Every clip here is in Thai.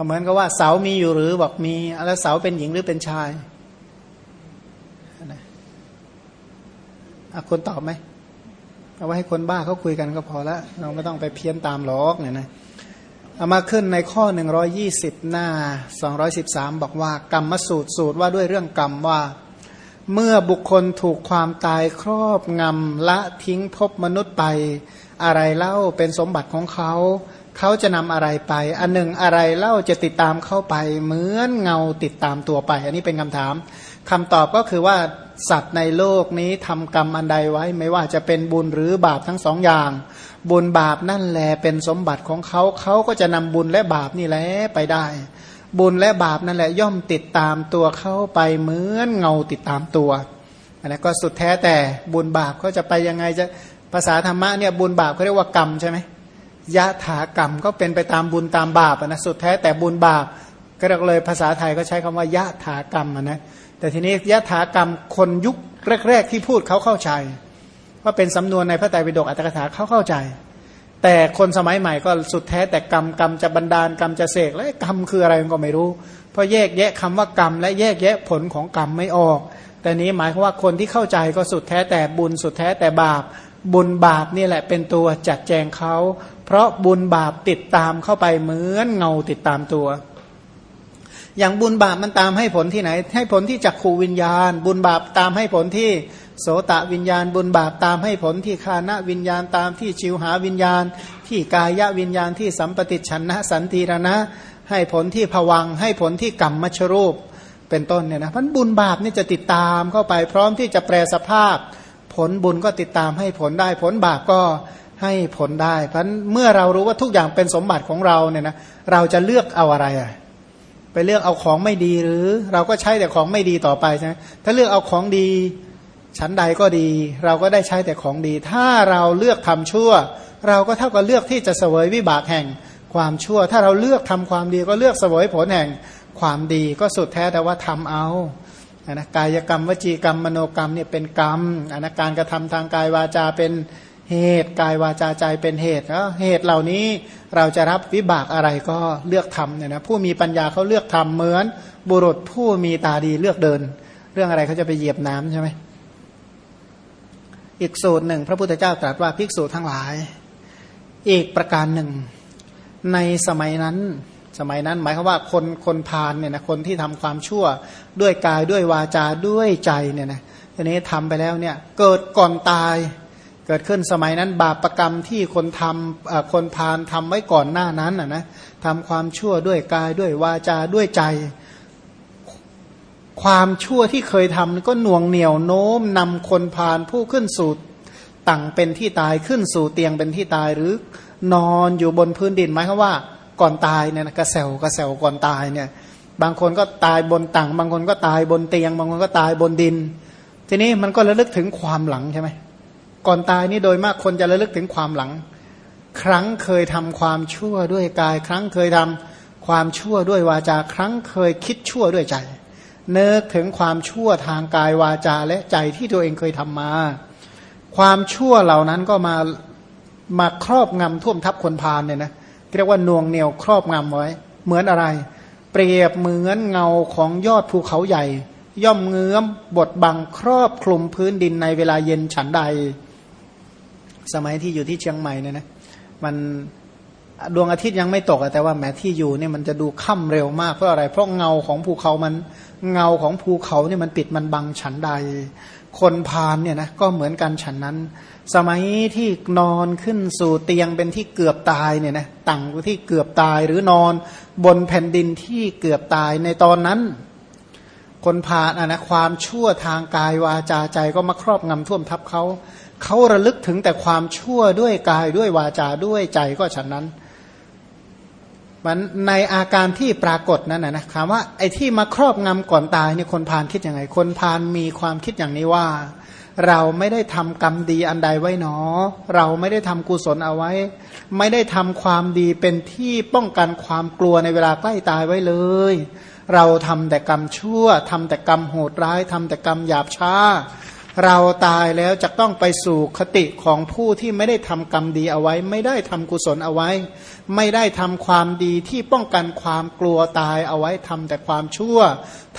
ก็เหมือนกับว่าเสามีอยู่หรือบอกมีแล้วเสาเป็นหญิงหรือเป็นชายอะคนตอบไหมเอาไว้ให้คนบ้าเขาคุยกันก็พอละเราไม่ต้องไปเพี้ยนตามหรอกเนี่ยนะเอามาขึ้นในข้อ 120 หน้า 213 บอกว่ากรรมสูตรสูตรว่าด้วยเรื่องกรรมว่า เมื่อบุคคลถูกความตายครอบงำละทิ้งพบมนุษย์ไป อะไรเล่าเป็นสมบัติของเขา เขาจะนำอะไรไป อันหนึ่งอะไรเล่าจะติดตามเข้าไป เหมือนเงาติดตามตัวไป อันนี้เป็นคำถามคำตอบก็คือว่าสัตว์ในโลกนี้ทำกรรมอันใดไว้ ไม่ว่าจะเป็นบุญหรือบาปทั้งสองอย่าง บุญบาปนั่นแหละเป็นสมบัติของเขาเขาก็จะนำบุญและบาปนี่แหละไปได้ บุญและบาปนั่นแหละย่อมติดตามตัวเข้าไปเหมือนเงาติดตามตัวอันนี้ก็สุดแท้แต่บุญบาปก็จะไปยังไงจะภาษาธรรมะเนี่ยบุญบาปเขาเรียกว่ากรรมใช่ไหม ยะถากรรมก็เป็นไปตามบุญตามบาปนะสุดแท้แต่บุญบาปก็เลยภาษาไทยก็ใช้คำว่ายะถากรรมนะแต่ทีนี้ยะถากรรมคนยุคแรก ๆ ที่พูดเขาเข้าใจว่าเป็นสำนวนในพระไตรปิฎกอัตถกถาเขาเข้าใจ แต่คนสมัยใหม่ก็สุดแท้แต่กรรมกรรมจะบันดาลกรรมจะเสกและกรรมคืออะไรก็ไม่รู้ เพราะแยกแยะคำว่ากรรม และแยกแยะผลของกรรมไม่ออก แต่นี้หมายความว่าคนที่เข้าใจก็สุดแท้แต่บุญสุดแท้แต่บาปบุญบาปนี่แหละเป็นตัวจัดแจงเขา เพราะบุญบาปติดตามเข้าไปเหมือนเงาติดตามตัว อย่างบุญบาปมันตามให้ผลที่ไหน ให้ผลที่จักขูวิญญาณ บุญบาปตามให้ผลที่โสตะวิญญาณ บุญบาปตามให้ผลที่คานะวิญญาณตามที่ชิวหาวิญญาณ ที่กายวิญญาณที่สัมปติชนะสันติรณะ ให้ผลที่ผวังให้ผลที่กรรมมชรูปเป็นต้นเนี่ยนะพันบุญบาปนี่จะติดตามเข้าไปพร้อมที่จะแปลสภาพ ผลบุญก็ติดตามให้ผลได้ผลบาปก็ ให้ผลได้ เพราะเมื่อเรารู้ว่าทุกอย่างเป็นสมบัติของเราเนี่ยนะเราจะเลือกเอาอะไรอะไปเลือกเอาของไม่ดีหรือเราก็ใช้แต่ของไม่ดีต่อไปใช่ไหมถ้าเลือกเอาของดีชั้นใดก็ดี เราก็ได้ใช้แต่ของดี ถ้าเราเลือกทำชั่ว เราก็เท่ากับเลือกที่จะเสวยวิบากแห่งความชั่ว ถ้าเราเลือกทำความดีก็เลือกเสวยผลแห่งความดีก็สุดแท้แต่ว่าทำเอานะกายกรรมวจีกรรมมโนกรรมเนี่ยเป็นกรรมอนะการกระทำทางกายวาจาเป็น เหตุกายวาจาใจเป็นเหตุแล้วเหตุเหล่านี้เราจะรับวิบากอะไรก็เลือกทำเนี่ยนะผู้มีปัญญาเขาเลือกทำเหมือน บุรุษผู้มีตาดีเลือกเดิน เรื่องอะไรเขาจะไปเหยียบน้ำใช่ไหมอีกสูตรหนึ่ง พระพุทธเจ้าตรัสว่าภิกษุทั้งหลาย อีกประการหนึ่ง ในสมัยนั้น สมัยนั้นหมายความว่าคนคนพาลเนี่ยนะคนที่ทำความชั่วด้วยกายด้วยวาจาด้วยใจเนี่ยนะทีนี้ทำไปแล้วเนี่ยเกิดก่อนตาย เกิดขึ้นสมัยนั้น บาปรกรรมที่คนทำคนพาลทำไว้ก่อนหน้านั้นนะนะทำความชั่วด้วยกายด้วยวาจาด้วยใจ ความชั่วที่เคยทำก็หน่วงเหนียวโน้มนำคนพาลผู้ขึ้นสู่ตังเป็นที่ตายขึ้นสู่เตียงเป็นที่ตายหรือนอนอยู่บนพื้นดินหมายความว่าก่อนตายเนี่ยกระเซวกระเซวก่อนตายเนี่ยบางคนก็ตายบนตังบางคนก็ตายบนเตียง บางคนก็ตายบนดิน ทีนี้มันก็ระลึกถึงความหลังใช่ไหม ก่อนตายนี่โดยมากคนจะระลึกถึงความหลัง ครั้งเคยทำความชั่วด้วยกาย ครั้งเคยทำความชั่วด้วยวาจา ครั้งเคยคิดชั่วด้วยใจ เนึกถึงความชั่วทางกายวาจาและใจที่ตัวเองเคยทำมา ความชั่วเหล่านั้นก็มามาครอบงำท่วมทับคนพาลเนี่ยนะเรียกว่านวงเหนียวครอบงำไว้ เหมือนอะไร เปรียบเหมือนเงาของยอดภูเขาใหญ่ ย่อมเงื้อมบดบังครอบคลุมพื้นดินในเวลาเย็นฉันใด สมัยที่อยู่ที่เชียงใหม่เนี่ยนะมันดวงอาทิตย์ยังไม่ตกแต่ว่าแม้ที่อยู่เนี่ยมันจะดูค่ำเร็วมากเพราะอะไร เพราะเงาของภูเขามันเงาของภูเขาเนี่ยมันปิดมันบังฉันใด คนพานเนี่ยนะก็เหมือนกันฉันนั้น สมัยที่นอนขึ้นสู่เตียงเป็นที่เกือบตายเนี่ยนะตั้งที่เกือบตายหรือนอนบนแผ่นดินที่เกือบตายในตอนนั้น คนพานะนะความชั่วทางกายวาจาใจก็มาครอบงำท่วมทับเขา เขาระลึกถึงแต่ความชั่วด้วยกายด้วยวาจาด้วยใจก็ฉันนั้น มันในอาการที่ปรากฏนั้นนะคำว่าไอ้ที่มาครอบงำก่อนตายนี่คนพานคิดยังไง คนพานมีความคิดอย่างนี้ว่า เราไม่ได้ทำกรรมดีอันใดไว้หนอ เราไม่ได้ทำกุศลเอาไว้ ไม่ได้ทำความดีเป็นที่ป้องกันความกลัวในเวลาใกล้ตายไว้เลย เราทำแต่กรรมชั่วทำแต่กรรมโหดร้ายทำแต่กรรมหยาบช้า เราตายแล้วจะต้องไปสู่คติของผู้ที่ไม่ได้ทำกรรมดีเอาไว้ ไม่ได้ทำกุศลเอาไว้ ไม่ได้ทำความดีที่ป้องกันความกลัวตายเอาไว้ทำแต่ความชั่ว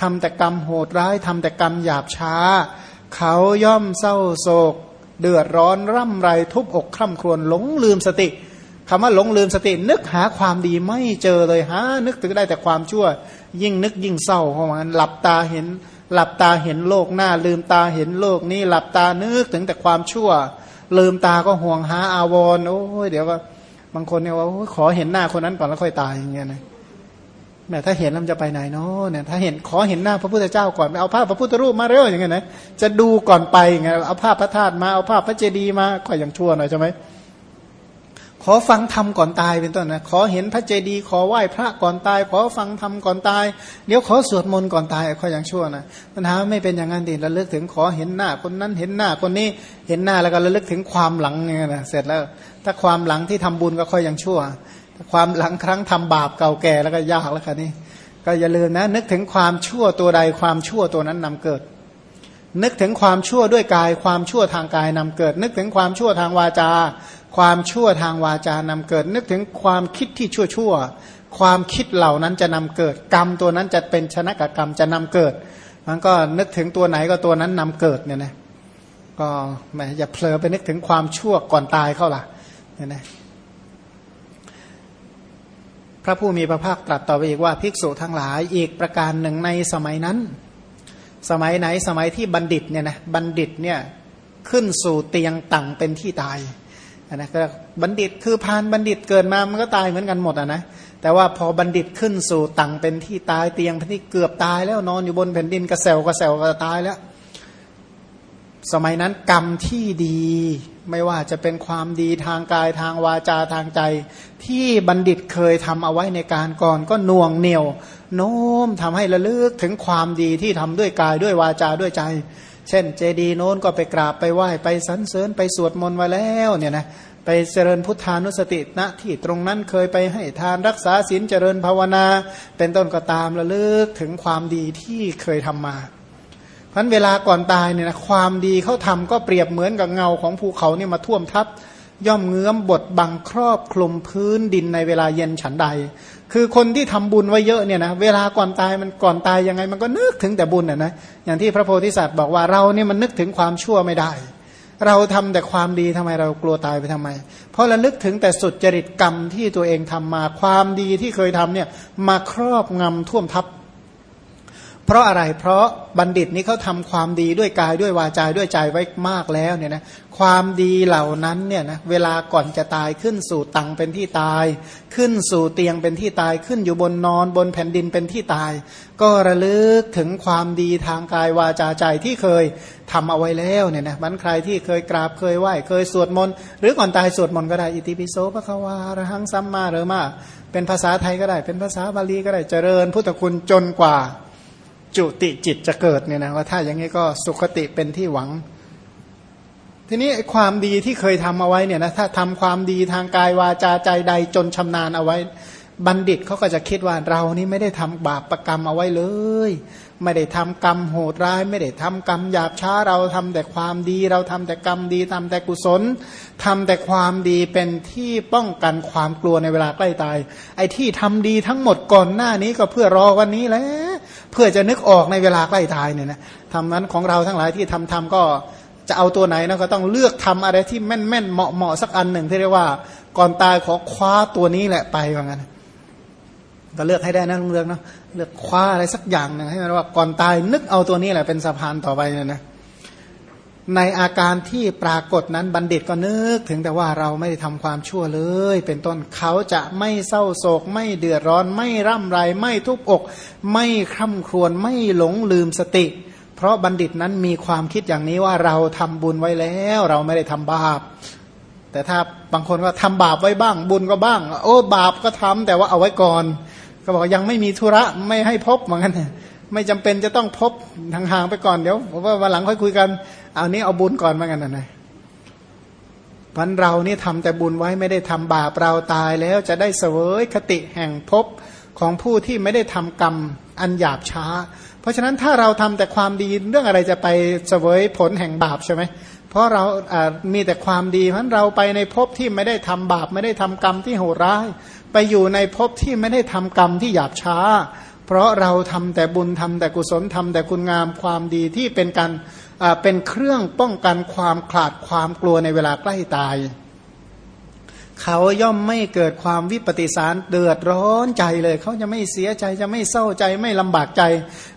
ทำแต่กรรมโหดร้ายทำแต่กรรมหยาบช้า เขาย่อมเศร้าโศก เดือดร้อนร่ำไรทุบอกคร่ำครวญหลงลืมสติคำว่าหลงลืมสตินึกหาความดีไม่เจอเลยหานึกถึงได้แต่ความชั่ว ยิ่งนึกยิ่งเศร้าเพราะงั้นหลับตาเห็น หลับตาเห็นโลกหน้า ลืมตาเห็นโลกนี้หลับตานึกถึงแต่ความชั่ว ลืมตาก็ห่วงหาอาวรโอ้ยเดี๋ยวก็บางคนเนี่ยว่าขอเห็นหน้าคนนั้นก่อนแล้วค่อยตายอย่างเงี้ยนะแม่ถ้าเห็นแล้วจะไปไหนเนาะเนี่ยถ้าเห็นขอเห็นหน้าพระพุทธเจ้าก่อนไปเอาภาพพระพุทธรูปมาเร็วอย่างเงี้ยนะจะดูก่อนไปอย่างเงี้ยเอาภาพพระธาตุมาเอาภาพพระเจดีย์มาก็ยังชั่วหน่อยใช่ไหม ขอฟังธรรมก่อนตายเป็นต้นนะขอเห็นพระเจดีย์ขอไหว้พระก่อนตาย ขอฟังธรรมก่อนตาย เดี๋ยวขอสวดมนต์ก่อนตายก็ยังชั่วนะปัญหาไม่เป็นอย่างนั้นดิระลึกถึงขอเห็นหน้าคนนั้นเห็นหน้าคนนี้เห็นหน้าแล้วก็ระลึกถึงความหลังเนี่ยนะเสร็จแล้ว ถ้าความหลังที่ทำบุญก็ค่อยยังชั่ว ความหลังครั้งทำบาปเก่าแก่แล้วก็ยากแล้วค่ะนี่ก็อย่าลืมนะ นึกถึงความชั่วตัวใดความชั่วตัวนั้นนำเกิด นึกถึงความชั่วด้วยกาย ความชั่วทางกายนำเกิด นึกถึงความชั่วทางวาจา ความชั่วทางวาจานำเกิด นึกถึงความคิดที่ชั่วชั่วความคิดเหล่านั้นจะนำเกิด กรรมตัวนั้นจะเป็นชนะกกรรมจะนำเกิด มันก็นึกถึงตัวไหนก็ตัวนั้นนำเกิดเนี่ยนะก็แหมอย่าเพลอไปนึกถึงความชั่วก่อนตายเข้าล่ะเนี่ยนะพระผู้มีพระภาคตรัสต่อไปอีกว่าภิกษุทั้งหลายอีกประการหนึ่งในสมัยนั้น สมัยไหนสมัยที่บัณฑิตเนี่ยนะบัณฑิตเนี่ยขึ้นสู่เตียงตั่งเป็นที่ตาย นะก็บัณฑิตคือพานบัณฑิตเกิดมามันก็ตายเหมือนกันหมดอะนะแต่ว่าพอบัณฑิตขึ้นสู่ตังเป็นที่ตายเตียงที่เกือบตายแล้วนอนอยู่บนแผ่นดินกระเซวกระเซวก็ตายแล้ว สมัยนั้นกรรมที่ดีไม่ว่าจะเป็นความดีทางกายทางวาจาทางใจ ที่บัณฑิตเคยทำเอาไว้ในการก่อนก็น่วงเหนียวโน้มทำให้ระลึกถึงความดีที่ทำด้วยกายด้วยวาจาด้วยใจ เช่น เจดีโน้นก็ไปกราบไปไหว้ไปสรรเสริญไปสวดมนต์มาแล้วเนี่ยนะไปเจริญพุทธานุสติณที่ตรงนั้นเคยไปให้ทานรักษาศีลเจริญภาวนา เป็นต้นก็ตามระลึกถึงความดีที่เคยทำมาพันเวลาก่อนตายเนี่ยนะความดีเขาทำก็เปรียบเหมือนกับเงาของภูเขาเนี่ยมาท่วมทับย่อมเงื้อมบทบังครอบคลุมพื้นดินในเวลาเย็นฉันใด คือคนที่ทำบุญไว้เยอะเนี่ยนะเวลาก่อนตายมันก่อนตายยังไง มันก็นึกถึงแต่บุญอะนะอย่างที่พระโพธิสัตว์บอกว่าเราเนี่ยมันนึกถึงความชั่วไม่ได้ เราทำแต่ความดีทำไมเรากลัวตายไปทำไม เพราะเราลึกถึงแต่สุดจริตกรรมที่ตัวเองทำมาความดีที่เคยทำเนี่ยมาครอบงำท่วมทับ เพราะอะไรเพราะบัณฑิตนี้เขาทำความดีด้วยกายด้วยวาจาด้วยใจไว้มากแล้วเนี่ยนะความดีเหล่านั้นเนี่ยนะเวลาก่อนจะตายขึ้นสู่ตังเป็นที่ตาย ขึ้นสู่เตียงเป็นที่ตายขึ้นอยู่บนนอนบนแผ่นดินเป็นที่ตาย ก็ระลึกถึงความดีทางกายวาจาใจที่เคยทำเอาไว้แล้วเนี่ยนะมันใครที่เคยกราบเคยไหว้เคยสวดมนต์หรือก่อนตายสวดมนต์ก็ได้อิติปิโสพระควาระหังซัมมาเรมาเป็นภาษาไทยก็ได้ เป็นภาษาบาลีก็ได้เจริญพุทธคุณจนกว่า จุติจิตจะเกิดเนี่ยนะว่าถ้าอย่างนี้ก็สุขติเป็นที่หวัง ทีนี้ความดีที่เคยทำเอาไว้เนี่ยนะถ้าทำความดีทางกายวาจาใจใดจนชำนาญเอาไว้ บัณฑิตเขาก็จะคิดว่าเรานี่ไม่ได้ทำบาปประกรรมเอาไว้เลย ไม่ได้ทำกรรมโหดร้าย ไม่ได้ทำกรรมหยาบช้าเราทำแต่ความดี เราทำแต่กรรมดีทำแต่กุศลทำแต่ความดีเป็นที่ป้องกันความกลัวในเวลาใกล้ตาย ไอ้ที่ทำดีทั้งหมดก่อนหน้านี้ก็เพื่อรอวันนี้แหละ เพื่อจะนึกออกในเวลาใกล้ตายเนี่ยนะทำนั้นของเราทั้งหลายที่ทำทำก็จะเอาตัวไหนนะก็ต้องเลือกทำอะไรที่แม่นแม่นเหมาะเหมาะสักอันหนึ่งที่เรียกว่าก่อนตายขอคว้าตัวนี้แหละไปว่างั้นก็เลือกให้ได้นะลุงเลือกเนาะเลือกคว้าอะไรสักอย่างหนึ่งให้มันว่าก่อนตายนึกเอาตัวนี้แหละเป็นสะพานต่อไปเนี่ยนะ ในอาการที่ปรากฏนั้นบัณฑิตก็นึกถึงแต่ว่าเราไม่ได้ทำความชั่วเลย เป็นต้นเขาจะไม่เศร้าโศก ไม่เดือดร้อน ไม่ร่ำไร ไม่ทุบอก ไม่คร่ำครวญไม่หลงลืมสติ เพราะบัณฑิตนั้นมีความคิดอย่างนี้ว่าเราทำบุญไว้แล้ว เราไม่ได้ทำบาป แต่ถ้าบางคนว่าทำบาปไว้บ้าง บุญก็บ้าง โอ้บาปก็ทำแต่ว่าเอาไว้ก่อน ก็บอกยังไม่มีธุระไม่ให้พบเหมือนกันไม่จำเป็นจะต้องพบห่างๆไปก่อนเดี๋ยวว่าวันหลังค่อยคุยกัน เอานี้เอาบุญก่อนเหมือนกันนะพันเรานี่ทำแต่บุญไว้ไม่ได้ทำบาปเราตายแล้วจะได้เสวยคติแห่งภพของผู้ที่ไม่ได้ทำกรรมอันหยาบช้า เพราะฉะนั้นถ้าเราทำแต่ความดีเรื่องอะไรจะไปเสวยผลแห่งบาปใช่ไหมเพราะเราอ่ามีแต่ความดีเพราะเราไปในภพที่ไม่ได้ทำบาป ไม่ได้ทำกรรมที่โหดร้าย ไปอยู่ในภพที่ไม่ได้ทำกรรมที่หยาบช้า เพราะเราทำแต่บุญทำแต่กุศลทำแต่คุณงามความดีที่เป็นการ เป็นเครื่องป้องกันความขลาดความกลัวในเวลาใกล้ตาย เขาย่อมไม่เกิดความวิปฏิสารเดือดร้อนใจเลย เขาจะไม่เสียใจจะไม่เศร้าใจไม่ลำบากใจ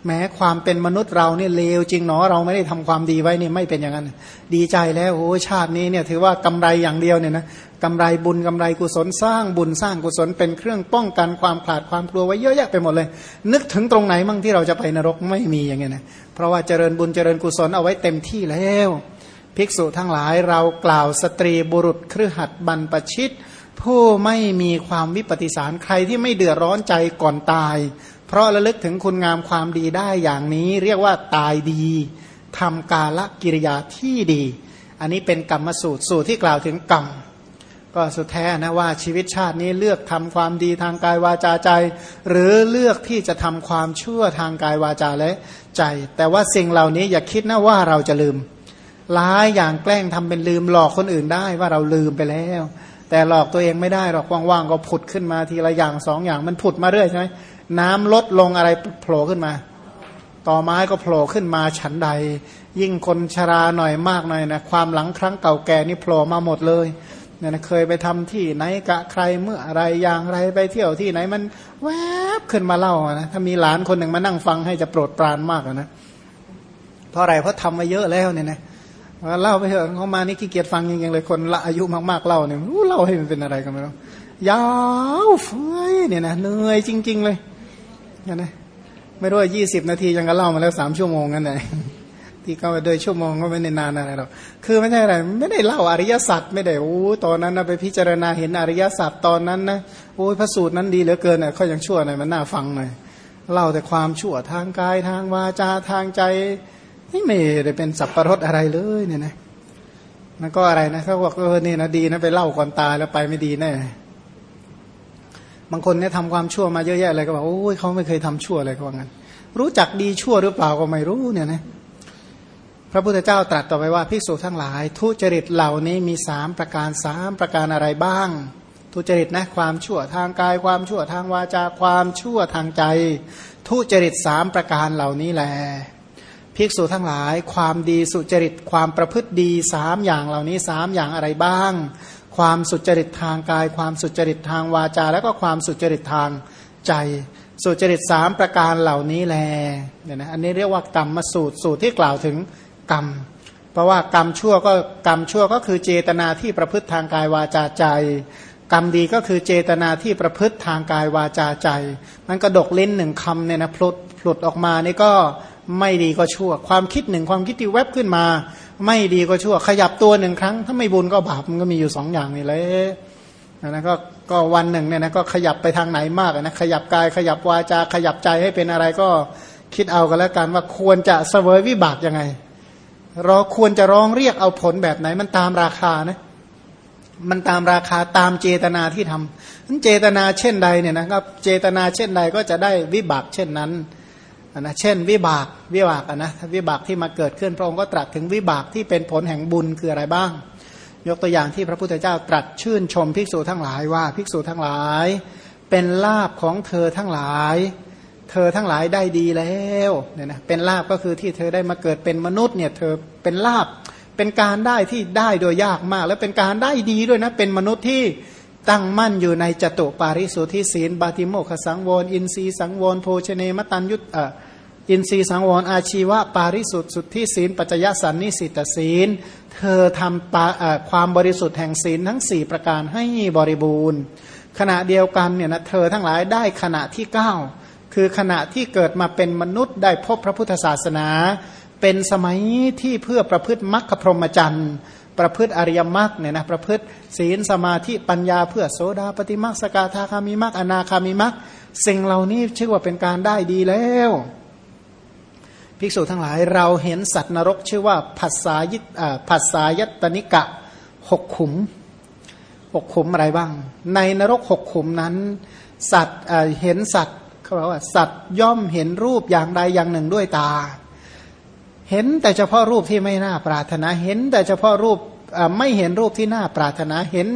แม้ความเป็นมนุษย์เราเนี่ยเลวจริงเนาะเราไม่ได้ทำความดีไว้นี่ไม่เป็นอย่างนั้น ดีใจแล้วโอ้ชาตินี้เนี่ยถือว่ากำไรอย่างเดียวเนี่ยนะกำไรบุญกำไรกุศลสร้างบุญสร้างกุศลเป็นเครื่องป้องกันความขาดความกลัวไว้เยอะแยะไปหมดเลย นึกถึงตรงไหนมั่งที่เราจะไปนรกไม่มีอย่างเงี้ยนะเพราะว่าเจริญบุญเจริญกุศลเอาไว้เต็มที่แล้ว ภิกษุทั้งหลายเรากล่าวสตรีบุรุษเครือหัดบรรปชิต ผู้ไม่มีความวิปฏิสารใครที่ไม่เดือดร้อนใจก่อนตาย เพราะระลึกถึงคุณงามความดีได้อย่างนี้ เรียกว่าตายดีทำกาลกิริยาที่ดี อันนี้เป็นกรรมสูตรสูตรที่กล่าวถึงกรรมก็สุดแท้นะว่าชีวิตชาตินี้เลือกทำความดีทางกายวาจาใจ หรือเลือกที่จะทำความชั่วทางกายวาจาและใจ แต่ว่าสิ่งเหล่านี้อย่าคิดนะว่าเราจะลืม หลายอย่างแกล้งทำเป็นลืมหลอกคนอื่นได้ว่าเราลืมไปแล้ว แต่หลอกตัวเองไม่ได้หรอกว่างๆก็ผุดขึ้นมาทีละอย่างสองอย่างมันผุดมาเรื่อยใช่ไหมน้ำลดลงอะไรโผล่ขึ้นมา ต่อไม้ก็โผล่ขึ้นมาฉันใด ยิ่งคนชราหน่อยมากหน่อยนะความหลังครั้งเก่าแก่นี่โผล่มาหมดเลยเนี่ยนะเคยไปทำที่ไหนกะใครเมื่ออะไรอย่างไรไปเที่ยวที่ไหนมันแวบขึ้นมาเล่านะถ้ามีหลานคนหนึ่งมานั่งฟังให้จะโปรดปรานมากนะเพราะอะไรเพราะทำมาเยอะแล้วเนี่ยนะเเล่าไปเถอะเขามานี่ขี้เกียจฟังจริงๆเลยคนละอายุมากๆเล่าเนี่ยรู้เล่าให้มันเป็นอะไรกันไม่รู้ยาวเฟ้ยเนี่ยนะเหนื่อยจริง ๆ เลยเนี่ยนะไม่รู้ว่ายี่สิบนาทียังก็เล่ามาแล้วสามชั่วโมงนั่นแหละที่เขาโดยชั่วโมงก็ไม่ได้นานอะไรหรอกคือไม่ใช่อะไร ไม่ได้เล่าอริยสัจไม่ได้โอ้ตอนนั้นนะไปพิจารณาเห็นอริยสัจตอนนั้นนะโอ้ยพระสูตรนั้นดีเหลือเกินอะเขายังชั่วหน่อยมันน่าฟังหน่อยเล่าแต่ความชั่วทางกายทางวาจาทางใจ ไม่ได้เป็นสับประรดอะไรเลยเนี่ยนะมันก็อะไรนะเขาบอกเออนี่นะดีนะไปเล่าก่อนตายแล้วไปไม่ดีแน่บางคนเนี่ยทำความชั่วมาเยอะแยะเลยก็บอกโอ้ยเขาไม่เคยทำชั่วอะไรก็ว่างั้น รู้จักดีชั่วหรือเปล่าก็ไม่รู้เนี่ยนะพระพุทธเจ้าตรัสต่อไปว่าภิกษุทั้งหลาย ทุจริตเหล่านี้มีสามประการสามประการอะไรบ้าง ทุจริตนะความชั่วทางกายความชั่วทางวาจาความชั่วทางใจ ทุจริตสามประการเหล่านี้แหละ ภิกษุทั้งหลาย ความดีสุจริตความประพฤติดีสามอย่างเหล่านี้สามอย่างอะไรบ้าง ความสุจริตทางกาย ความสุจริตทางวาจา แล้วก็ความสุจริตทางใจ สุจริตสามประการเหล่านี้แลเนี่ยนะอันนี้เรียกว่ากรรมมาสูตรสูตรที่กล่าวถึงกรรม เพราะว่ากรรมชั่วก็กรรมชั่วก็คือเจตนาที่ประพฤติทางกายวาจาใจกรรมดีก็คือเจตนาที่ประพฤติทางกายวาจาใจ มันกระดกเลิ้นหนึ่งคำเนี่ยนะพลุดพลุดออกมานี่ก็ ไม่ดีก็ชั่ว ความคิดหนึ่งความคิดที่แวบขึ้นมา ไม่ดีก็ชั่ว ขยับตัวหนึ่งครั้ง ถ้าไม่บุญก็บาปมันก็มีอยู่สองอย่างนี่แหละนะก็ก็วันหนึ่งเนี่ยนะก็ขยับไปทางไหนมากนะขยับกายขยับวาจาขยับใจให้เป็นอะไรก็คิดเอากันแล้วกันว่าควรจะเสวยวิบากยังไงรอควรจะร้องเรียกเอาผลแบบไหนมันตามราคานะมันตามราคาตามเจตนาที่ทำนั้นเจตนาเช่นใดเนี่ยนะครับ เจตนาเช่นใดก็จะได้วิบากเช่นนั้น นะเช่นวิบากวิบากนะวิบากที่มาเกิดขึ้นพระองค์ก็ตรัสถึงวิบากที่เป็นผลแห่งบุญคืออะไรบ้าง ยกตัวอย่างที่พระพุทธเจ้าตรัสชื่นชมภิกษุทั้งหลายว่าภิกษุทั้งหลาย เป็นลาบของเธอทั้งหลาย เธอทั้งหลายได้ดีแล้วเนี่ยนะเป็นลาบก็คือที่เธอได้มาเกิดเป็นมนุษย์เนี่ยเธอเป็นลาบเป็นการได้ที่ได้โดยยากมาก และเป็นการได้ดีด้วยนะเป็นมนุษย์ที่ตั้งมั่นอยู่ในจตุปาริสุทธิศีล บาติโมขสังวร อินทรีสังวร โภชเนมตันยุตอิ อินทรีสังวรอาชีวะ ปาริสุทธิสุทธิศีล ปัจจยสันนิสิตศีล เธอทำความบริสุทธิ์แห่งศีลทั้ง 4 ประการให้บริบูรณ์ ขณะเดียวกันเนี่ยนะเธอทั้งหลายได้ขณะที่ 9 คือขณะที่เกิดมาเป็นมนุษย์ได้พบพระพุทธศาสนา เป็นสมัยที่เพื่อประพฤติมรรคพรหมจรรย์ประพฤติอริยมรรคเนี่ยนะประพฤติศีลสมาธิปัญญาเพื่อโสดาปฏิมรรคสกทาคามิมรรคอนาคามิมรรคสิ่งเหล่านี้ชื่อว่าเป็นการได้ดีแล้ว ภิกษุทั้งหลายเราเห็นสัตว์นรกชื่อว่าผัสสายิผัสสายตนิกะหกขุมหกขุมอะไรบ้าง ในนรกหกขุมนั้น สัตว์เห็นสัตว์เขาบอกว่าสัตว์ย่อมเห็นรูปอย่างใดอย่างหนึ่งด้วยตา เห็นแต่เฉพาะรูปที่ไม่น่าปรารถนาเห็นแต่เฉพาะรูปไม่เห็นรูปที่น่าปรารถนาเห็น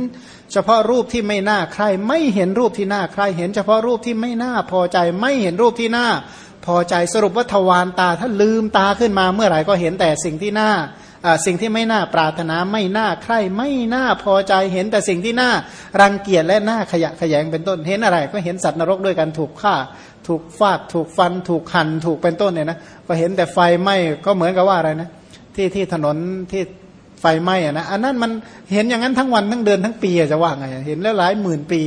เฉพาะรูปที่ไม่น่าใคร ไม่เห็นรูปที่น่าใคร เห็นเฉพาะรูปที่ไม่น่าพอใจ ไม่เห็นรูปที่น่า พอใจสรุปว่าทวารตาถ้าลืมตาขึ้นมาเมื่อไหร่ก็เห็นแต่สิ่งที่น่าสิ่งที่ไม่น่าปรารถนาไม่น่าใคร่ไม่น่าพอใจเห็นแต่สิ่งที่น่ารังเกียจและน่าขยะขยงเป็นต้นเห็นอะไร ก็เห็นสัตว์นรกด้วยกันถูกฆ่า ถูกฟาดถูกฟัน ถูกหั่นถูกเป็นต้นเนี่ยนะก็เห็นแต่ไฟไหม้ก็เหมือนกับว่าอะไรนะที่ที่ถนนที่ไฟไหม้อะนะอันนั้นมันเห็นอย่างนั้นทั้งวันทั้งเดือนทั้งปีจะว่าไงเห็นแล้วหลายหมื่นปี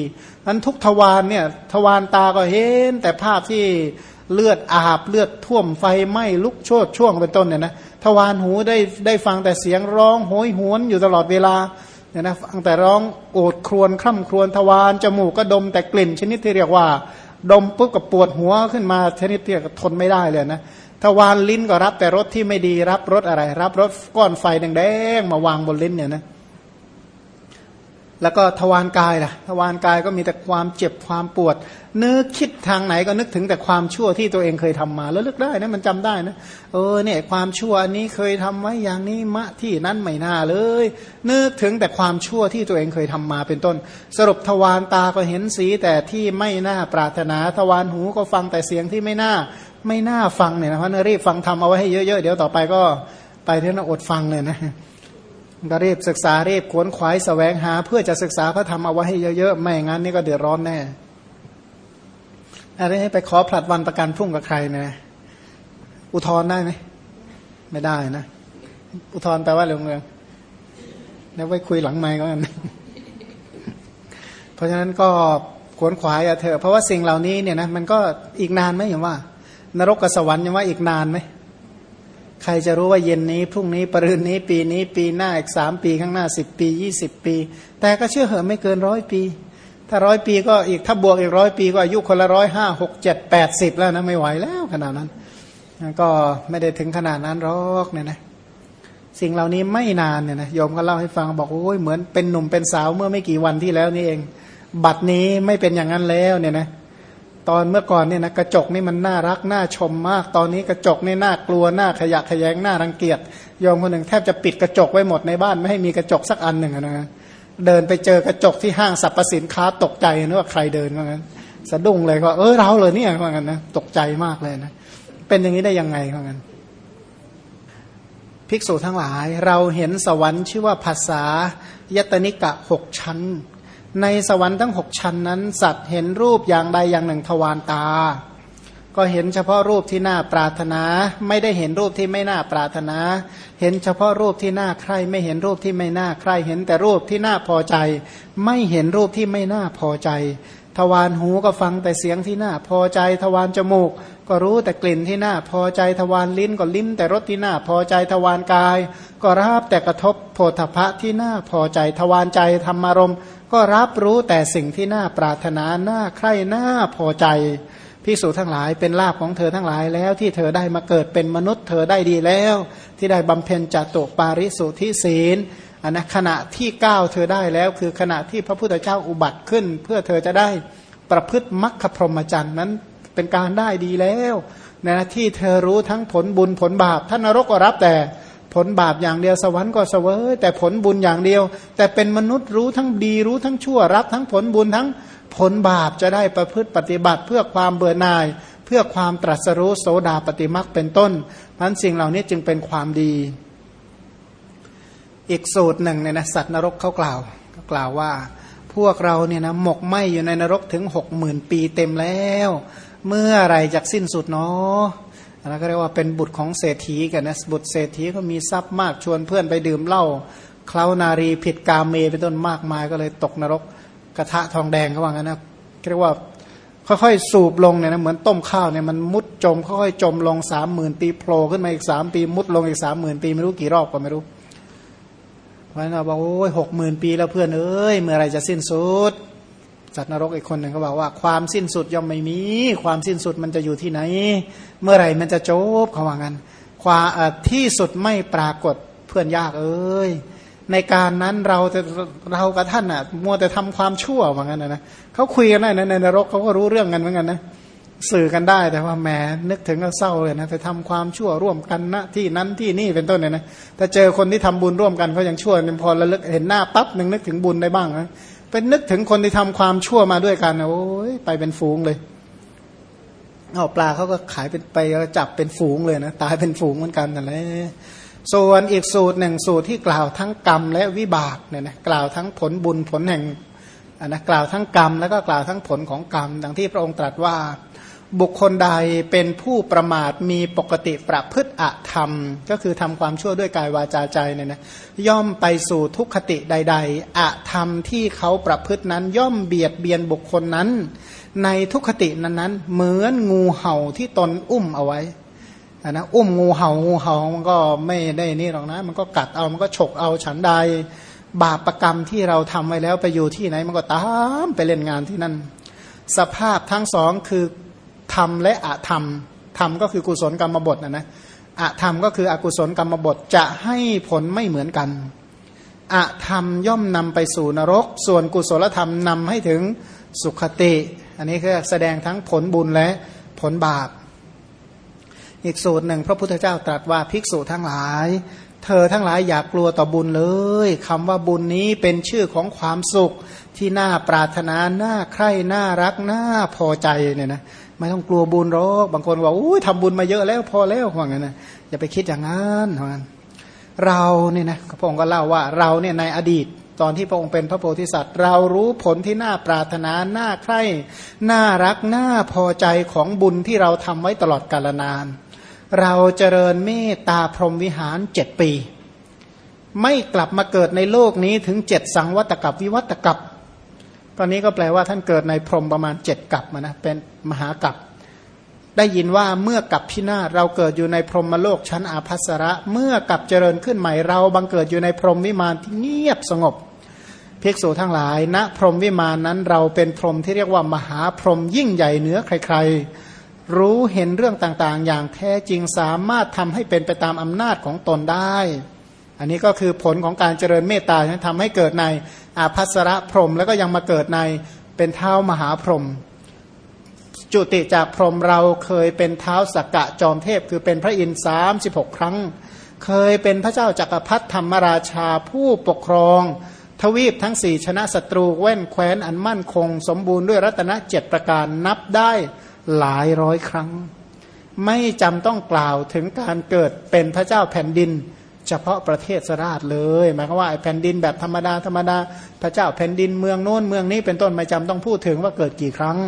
นั้นทุกทวารเนี่ยทวารตาก็เห็นแต่ภาพที่ เลือดอาบเลือดท่วมไฟไหม้ลุกโชดช่วงเป็นต้นเนี่ยนะทวารหูได้ได้ฟังแต่เสียงร้องโหยหวนอยู่ตลอดเวลาเนี่ยนะฟังแต่ร้องโอดครวญคร่ำครวญทวารจมูกก็ดมแต่กลิ่น ชนิดที่เรียกว่า ดมปุ๊บกับปวดหัวขึ้นมาชนิดที่ทนไม่ได้เลยนะทวารลิ้นก็รับแต่รสที่ไม่ดีรับรสอะไร รับรสก้อนไฟแดงๆมาวางบนลิ้นเนี่ยนะ แล้วก็ทวารกายล่ะทวารกายก็มีแต่ความเจ็บความปวด นึกคิดทางไหนก็นึกถึงแต่ความชั่วที่ตัวเองเคยทำมา แล้วลึกได้นะมันจำได้นะเออเนี่ยความชั่วอันนี้เคยทำไว้อย่างนี้มะที่นั้นไม่น่าเลย นึกถึงแต่ความชั่วที่ตัวเองเคยทำมาเป็นต้น สรุปทวารตาก็เห็นสีแต่ที่ไม่น่าปรารถนาทวารหูก็ฟังแต่เสียงที่ไม่น่าไม่น่าฟังเนี่ยนะเพราะนรีบฟังทำเอาไว้ให้เยอะๆเดี๋ยวต่อไปก็ไปที่น่าอดฟังเลยนะ ก็รีบศึกษารีบขวนขวายสแสวงหา เพื่อจะศึกษาพระธรรมเอาไว้ให้เยอะๆ ไม่งั้นนี่ก็เดือดร้อนแน่อะไรให้ไปขอผลัดวันประกันพรุ่งกับใครนะอุทธร์ได้ไหมไม่ได้นะ อุทธร์แปลว่าเรื่องเรื่องแล้วไว้คุยหลังไม้ก็กันเพราะฉะนั้นก็ขวนขวายอะเถอะเพราะว่าสิ่งเหล่านี้เนี่ยนะมันก็อีกนานไหมอย่างว่า นรกกับสวรรค์ยังว่าอีกนานไหม ใครจะรู้ว่าเย็นนี้พรุ่งนี้ปรืนนี้ปีนี้ปีหน้าอีกสามปีข้างหน้าสิบปียี่สิบปี แต่ก็เชื่อเหอะไม่เกินร้อยปี ถ้าร้อยปีก็อีกถ้าบวกอีกร้อยปีก็อายุคนละร้อยห้าหกเจ็ดแปดสิบแล้วนะไม่ไหวแล้วขนาดนั้น ก็ไม่ได้ถึงขนาดนั้นหรอกเนี่ยนะสิ่งเหล่านี้ไม่นานเนี่ยนะโยมก็เล่าให้ฟังบอกโอ้ยเหมือนเป็นหนุ่มเป็นสาวเมื่อไม่กี่วันที่แล้วนี่เอง บัดนี้ไม่เป็นอย่างนั้นแล้วเนี่ยนะ ตอนเมื่อก่อนเนี่ยนะกระจกนี่มันน่ารักน่าชมมาก ตอนนี้กระจกนี่น่ากลัวน่าขยะขยงน่ารังเกียจโยมคนหนึ่งแทบจะปิดกระจกไว้หมดในบ้านไม่ให้มีกระจกสักอันหนึ่งนะเดินไปเจอกระจกที่ห้างสรรพสินค้าตกใจนึกว่าใครเดินว่างั้นสะดุ้งเลยว่าเออเราเลยเนี่ยว่างั้นนะตกใจมากเลยนะเป็นอย่างนี้ได้ยังไงว่างั้นภิกษุทั้งหลายเราเห็นสวรรค์ชื่อว่าภาษายตนิกะหกชั้น ในสวรรค์ทั้งหกชั้นนั้น สัตว์เห็นรูปอย่างใดอย่างหนึ่งทวารตา ก็เห็นเฉพาะรูปที่น่าปรารถนา ไม่ได้เห็นรูปที่ไม่น่าปรารถนา เห็นเฉพาะรูปที่น่าใคร่ไม่เห็นรูปที่ไม่น่าใคร่เห็นแต่รูปที่น่าพอใจ ไม่เห็นรูปที่ไม่น่าพอใจทวารหูก็ฟังแต่เสียงที่น่าพอใจ ทวารจมูก ก็รู้แต่กลิ่นที่น่าพอใจ ทวารลิ้นก็ลิ้มแต่รสที่น่าพอใจ ทวารกาย ก็รับแต่กระทบโพธพะที่น่าพอใจ ทวารใจธรรมารมณ์ ก็รับรู้แต่สิ่งที่น่าปรารถนาน่าใคร่น่าพอใจพิสูจทั้งหลายเป็นลาภของเธอทั้งหลายแล้วที่เธอได้มาเกิดเป็นมนุษย์เธอได้ดีแล้ว ที่ได้บำเพ็ญจตุปาริสุทธิศีลอันนะขณะที่ก้าวเธอได้แล้ว คือขณะที่พระพุทธเจ้าอุบัติขึ้น เพื่อเธอจะได้ประพฤติมรรคพรหมจรรย์นั้นเป็นการได้ดีแล้วนะที่เธอรู้ทั้งผลบุญผลบาปท่านนรกก็รับแต่ ผลบาปอย่างเดียวสวรรค์ก็เสวยแต่ผลบุญอย่างเดียว แต่เป็นมนุษย์รู้ทั้งดีรู้ทั้งชั่วรับทั้งผลบุญทั้งผลบาปจะได้ประพฤติปฏิบัติเพื่อความเบื่อหน่าย เพื่อความตรัสรู้โสดาปฏิมักเป็นต้นนั้นสิ่งเหล่านี้จึงเป็นความดี อีกสูตรหนึ่งเนี่ยนะสัตว์นรกเขากล่าวเขากล่าวว่า พวกเราเนี่ยนะหมกไหมอยู่ในนรกถึงหกหมื่นปีเต็มแล้ว เมื่อไรจากสิ้นสุดเนาะ นนั้นก็เรียกว่าเป็นบุตรของเศรษฐีกันนะบุตรเศรษฐีเขามีทรัพย์มากชวนเพื่อนไปดื่มเหล้าเคล้านารีผิดกาเมเป็นต้นมากมายก็เลยตกนรกกระทะทองแดงเขาว่างั้นนะเรียกว่าค่อยๆสูบลงเนี่ยนะเหมือนต้มข้าวเนี่ยมันมุดจมค่อยๆจมลงสามหมื่นปีโผล่ขึ้นมาอีกสามปีมุดลงอีกสามหมื่นปีไม่รู้กี่รอบก็ไม่รู้เพราะนั้นเราบอกโอ้ยหกหมื่นปีแล้วเพื่อนเอ้ยเมื่อไรจะสิ้นสุด สัตว์นรกอีกคนหนึ่งเขาบอกว่าความสิ้นสุดย่อมไม่มี ความสิ้นสุดมันจะอยู่ที่ไหน เมื่อไหร่มันจะจบเขาว่างั้นความที่สุดไม่ปรากฏเพื่อนยากเอ้ยในการนั้นเราจะเรากับท่านอะ มัวแต่ทำความชั่วว่างั้นนะเขาคุยกันได้นะในนรกเขาก็รู้เรื่องกันเหมือนกันนะสื่อกันได้แต่ว่าแหมนึกถึงก็เศร้าเลยนะไปทำความชั่วร่วมกันนะที่นั้นที่นี่เป็นต้นเนี่ยนะถ้าเจอคนที่ทำบุญร่วมกันเขายังชั่วพอระลึกเห็นหน้าปั๊บนึงนึกถึงบุญได้บ้างนะ เป็นนึกถึงคนที่ทำความชั่วมาด้วยกันโอ้ยไปเป็นฝูงเลยเอาปลาเขาก็ขายเป็นไปจับเป็นฝูงเลยนะตายเป็นฝูงเหมือนกันนั่นแหละส่วนอีกสูตรหนึ่งสูตรที่กล่าวทั้งกรรมและวิบากเนี่ยนะกล่าวทั้งผลบุญผลแห่งนนะกล่าวทั้งกรรมแล้วก็กล่าวทั้งผลของกรรมดังที่พระองค์ตรัสว่า บุคคลใดเป็นผู้ประมาทมีปกติประพฤติอธรรม ก็คือทำความชั่วด้วยกายวาจาใจเนี่ยนะย่อมไปสู่ทุกขติใด ๆอธรรมที่เขาประพฤตินั้น ย่อมเบียดเบียนบุคคลนั้น ในทุกขตินั้นๆ เหมือนงูเห่าที่ตนอุ้มเอาไว้นะอุ้มงูเห่างูเห่ามันก็ไม่ได้นี่หรอกนะ มันก็กัดเอามันก็ฉกเอาฉันใด บาปประกรรมที่เราทำไว้แล้วไปอยู่ที่ไหนมันก็ตามไปเล่นงานที่นั่น สภาพทั้งสองคือ ธรรมและอะธรรมธรรมก็คือกุศลกรรมบทนะนะอะธรรมก็คืออกุศลกรรมบทจะให้ผลไม่เหมือนกันอะธรรมย่อมนำไปสู่นรก ส่วนกุศลธรรมนำให้ถึงสุขติ อันนี้คือแสดงทั้งผลบุญและผลบาป อีกสูตรหนึ่งพระพุทธเจ้าตรัสว่าภิกษุทั้งหลาย เธอทั้งหลายอย่ากกลัวต่อบุญเลยคำว่าบุญนี้เป็นชื่อของความสุขที่น่าปรารถนา น่าใคร่ น่ารัก น่าพอใจเนี่ยนะ ไม่ต้องกลัวบุญหรอกบางคนว่าอุ้ยทำบุญมาเยอะแล้วพอแล้วว่างั้นนะอย่าไปคิดอย่างนั้นว่างั้นเราเนี่ยนะพระองค์ก็เล่าว่าเราเนี่ยในอดีตตอนที่พระองค์เป็นพระโพธิสัตว์ เรารู้ผลที่น่าปรารถนาน่าใคร่น่ารักน่าพอใจของบุญที่เราทำไว้ตลอดกาลนาน เราเจริญเมตตาพรหมวิหารเจ็ดปี ไม่กลับมาเกิดในโลกนี้ถึงเจ็ดสังวัตกับวิวัตกับ ตอนนี้ก็แปลว่าท่านเกิดในพรหมประมาณเจ็ดกับนะเป็นมหากับได้ยินว่าเมื่อกับพินาศเราเกิดอยู่ในพรหมโลกชั้นอาภัสระ เมื่อกับเจริญขึ้นใหม่เราบังเกิดอยู่ในพรหมวิมานที่เงียบสงบภิกษุทั้งหลายณนะพรหมวิมานนั้นเราเป็นพรหมที่เรียกว่ามหาพรหมยิ่งใหญ่เหนือใครๆ รู้เห็นเรื่องต่างๆ อย่างแท้จริงสามารถทำให้เป็นไปตามอำนาจของตนได้ อันนี้ก็คือผลของการเจริญเมตตาทำให้เกิดใน อาภัสระพรมแล้วก็ยังมาเกิดในเป็นเท้ามหาพรหมจุติจากพรหมเราเคยเป็นเท้าสักกะจอมเทพ คือเป็นพระอินทร์สามสิบหกครั้ง เคยเป็นพระเจ้าจักรพรรดิธรรมราชาผู้ปกครอง ทวีปทั้งสี่ชนะศัตรูแว่นแคว้นอันมั่นคง สมบูรณ์ด้วยรัตนเจ็ดประการนับได้หลายร้อยครั้ง ไม่จำต้องกล่าวถึงการเกิดเป็นพระเจ้าแผ่นดิน เฉพาะประเทศสราชเลยหมายความว่าแผ่นดินแบบธรรมดาธรรมดาพระเจ้าแผ่นดินเมืองโน้นเมืองนี้เป็นต้นไม่จำต้องพูดถึงว่าเกิดกี่ครั้ง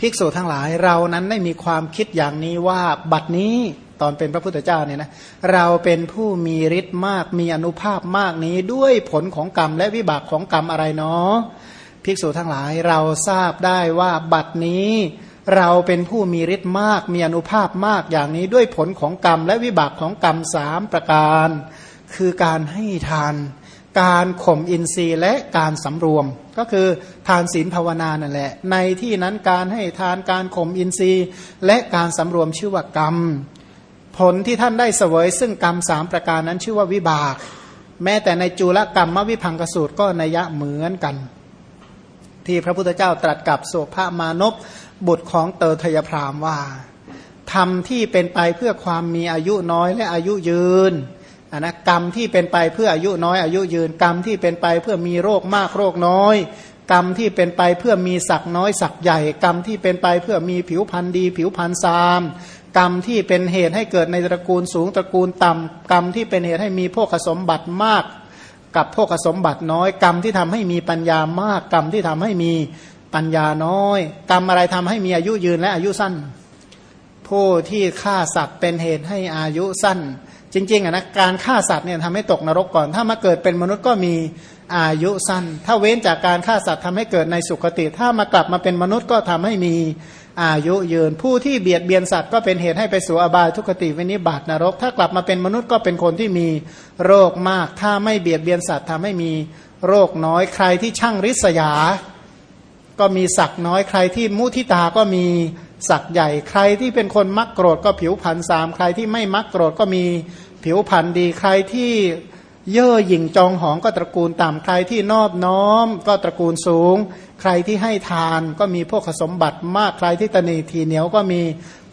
ภิกษุทั้งหลายเรานั้นได้มีความคิดอย่างนี้ว่าบัดนี้ตอนเป็นพระพุทธเจ้าเนี่ยนะเราเป็นผู้มีฤทธิ์มากมีอนุภาพมากนี้ด้วยผลของกรรมและวิบากของกรรมอะไรเนาะภิกษุทั้งหลายเราทราบได้ว่าบัดนี้ เราเป็นผู้มีฤทธิ์มาก มีอนุภาพมากอย่างนี้ด้วยผลของกรรม และวิบากของกรรมสามประการ คือการให้ทาน การข่มอินทรีย์และการสำรวม ก็คือทานศีลภาวนานั่นแหละ ในที่นั้นการให้ทานการข่มอินทรีย์ และการสำรวมชื่อว่ากรรม ผลที่ท่านได้เสวยซึ่งกรรมสามประการนั้นชื่อว่าวิบาก แม้แต่ในจุลกรรมมวิพังกสูตรก็นัยะเหมือนกัน ที่พระพุทธเจ้าตรัสกับโสภามานพ บุตรของเตอทยพรามว่าทำที่เป็นไปเพื่อความมีอายุน้อยและอายุยืนนนะกรรมที่เป็นไปเพื่ออายุน้อยอายุยืน กรรมที่เป็นไปเพื่อมีโรคมากโรคน้อย กรรมที่เป็นไปเพื่อมีศักน้อยศักใหญ่ กรรมที่เป็นไปเพื่อมีผิวพันธ์ดี ผิวพันธ์ซาม กรรมที่เป็นเหตุให้เกิดในตระกูลสูงตระกูลต่ำกรรมที่เป็นเหตุให้มีพวกสมบัติมาก กับพวกสมบัติน้อย กรรมที่ทำให้มีปัญญามาก กรรมที่ทำให้มี ปัญญาน้อย กรรมอะไรทำให้มีอายุยืนและอายุสั้น ผู้ที่ฆ่าสัตว์เป็นเหตุให้อายุสั้น จริงๆอะนะการฆ่าสัตว์เนี่ยทำให้ตกนรกก่อน ถ้ามาเกิดเป็นมนุษย์ก็มีอายุสั้น ถ้าเว้นจากการฆ่าสัตว์ทำให้เกิดในสุคติ ถ้ามากลับมาเป็นมนุษย์ก็ทำให้มีอายุยืน ผู้ที่เบียดเบียนสัตว์ก็เป็นเหตุให้ไปสู่อบายทุกติวินิบาตนรก ถ้ากลับมาเป็นมนุษย์ก็เป็นคนที่มีโรคมาก ถ้าไม่เบียดเบียนสัตว์ทำให้มีโรคน้อยใครที่ช่างริษยา ก็มีศักน้อยใครที่มุทิตาก็มีศักใหญ่ ใครที่เป็นคนมักโกรธก็ผิวพันสามใครที่ไม่มักโกรธก็มีผิวพันดี ใครที่เย่อหยิ่งจองหองก็ตระกูลต่ำใครที่นอบน้อม ก็ตระกูลสูง ใครที่ให้ทานก็มีพวกสมบัติมากใครที่ตนีทีเหนียวก็มี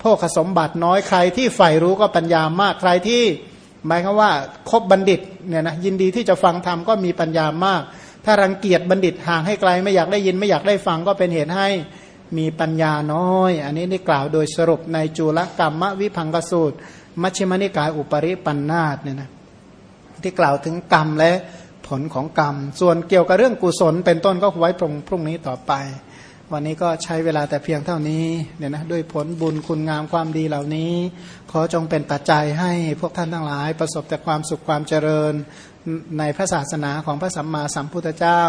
พวกสมบัติน้อยใครที่ใฝ่รู้ก็ปัญญามากใครที่หมายคือว่าคบบัณฑิตเนี่ยนะยินดีที่จะฟังธรรมก็มีปัญญามาก ถ้ารังเกียจบัณฑิตห่างให้ไกลไม่อยากได้ยินไม่อยากได้ฟังก็เป็นเหตุให้มีปัญญาน้อย อันนี้ได้กล่าวโดยสรุปในจุลกรรมวิพังกสูตร มัชฌิมนิกายอุปริปันธาตเนี่ยนะที่กล่าวถึงกรรมและผลของกรรม ส่วนเกี่ยวกับเรื่องกุศล เป็นต้นก็ไว้พรุ่งพรุ่งนี้ต่อไป วันนี้ก็ใช้เวลาแต่เพียงเท่านี้เนี่ยนะด้วยผลบุญคุณงามความดีเหล่านี้ ขอจงเป็นปัจจัยให้พวกท่านทั้งหลาย ประสบแต่ความสุขความเจริญ ในพระศาสนาของพระสัมมาสัมพุทธเจ้า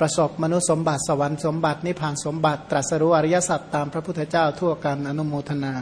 ประสบมนุษย์สมบัติสวรรค์สมบัตินิพพานสมบัติตรัสรู้อริยสัจตามพระพุทธเจ้าทั่วกันอนุโมทนา